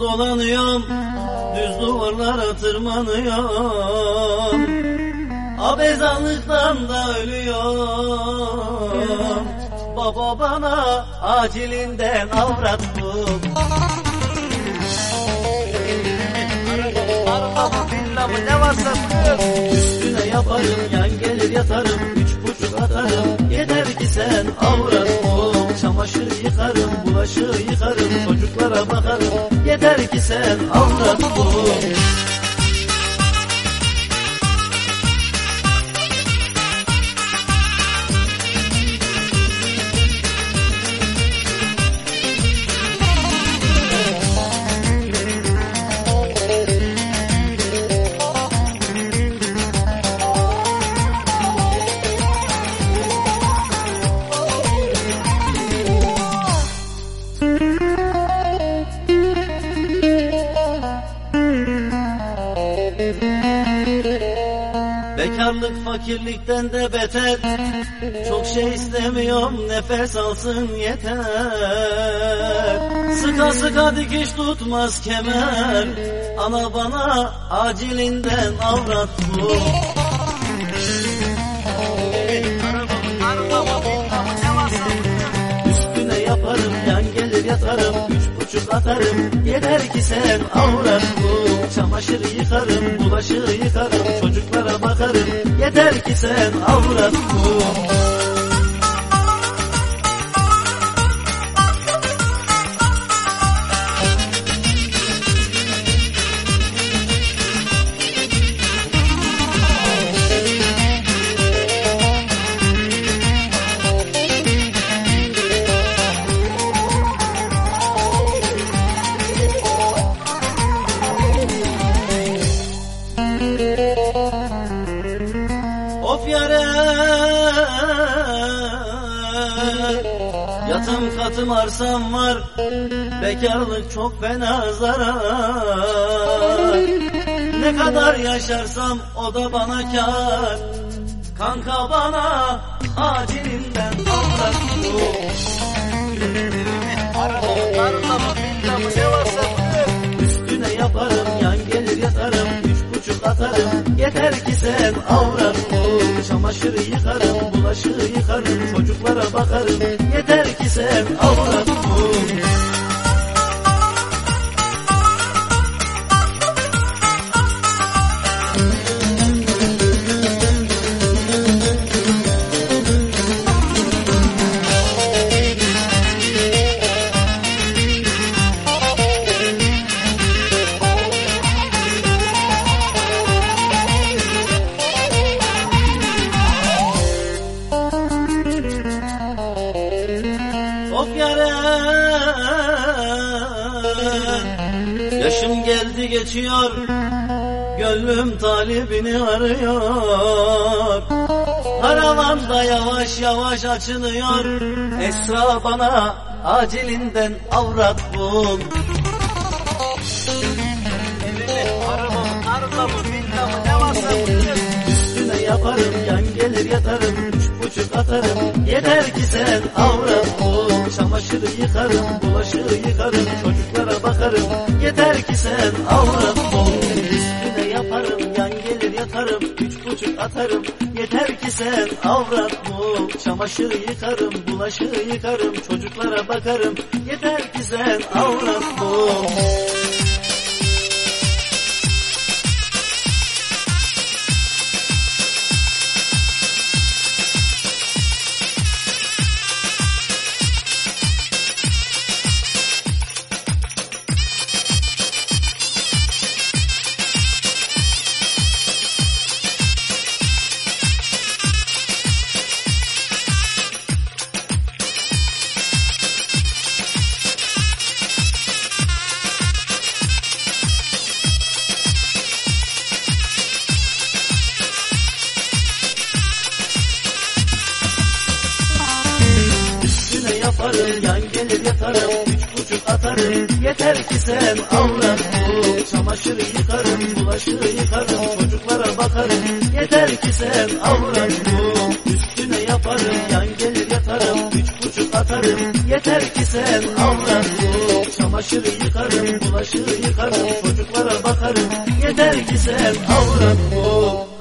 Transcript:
Dolanıyorum düz duvarlara tırmanıyorum. Abezanlıktan da ölüyorum. Baba bana acilinden avrat bul. Üstüne yaparım yan gelir yatarım Üç buçuk atarım. Yeter ki sen avrat ki sen avrat Bekarlık fakirlikten de beter. Çok şey istemiyorum nefes alsın yeter. Sıka sıka dikiş tutmaz kemer. Ana bana acilinden avrat bu. Üstüne yaparım yan gelir yatarım. Üç buçuk atarım. Yeter ki sen avrat bu. Çamaşır yıkarım bulaşığı Yeter ki sen avrat bu Katım arsam var Bekarlık çok fena zarar. Ne kadar yaşarsam o da bana kar. Kanka bana acilinden avrat. Üstüne yaparım yan gelir yatarım Üç buçuk atarım. Yeter ki sen avrat Çamaşırı yıkarım bulaşığı yıkarım Çocuklara bakarım. Yeter ki sen avrat geçiyor. Gönlüm talibini arıyor. Karavan da yavaş yavaş açılıyor. Esra bana acilinden avrat bul. Ne yaparım yan gelir yatarım Buçuk atarım. Yeter ki sen avrat bul Çamaşırı yıkarım bulaşığı yıkarım Çocuklara bakarım. Yeter ki sen avrat bul Üstüne yaparım yan gelir yatarım. Üç buçuk atarım. Yeter ki sen avrat bul Çamaşırı yıkarım bulaşığı yıkarım Çocuklara bakarım. Yeter ki sen avrat bul gelir yatarım Üç buçuk atarım. Yeter ki sen avrat bul Çamaşırı yıkarım Bulaşığı yıkarım Çocuklara bakarım. Yeter ki sen avrat bul Üstüne yap yaparım yan gelir yatarım Üç buçuk atarım. Yeter ki sen avrat ol Çamaşırı yıkarım bulaşığı yıkarım Çocuklara bakarım. Yeter ki sen avrat ol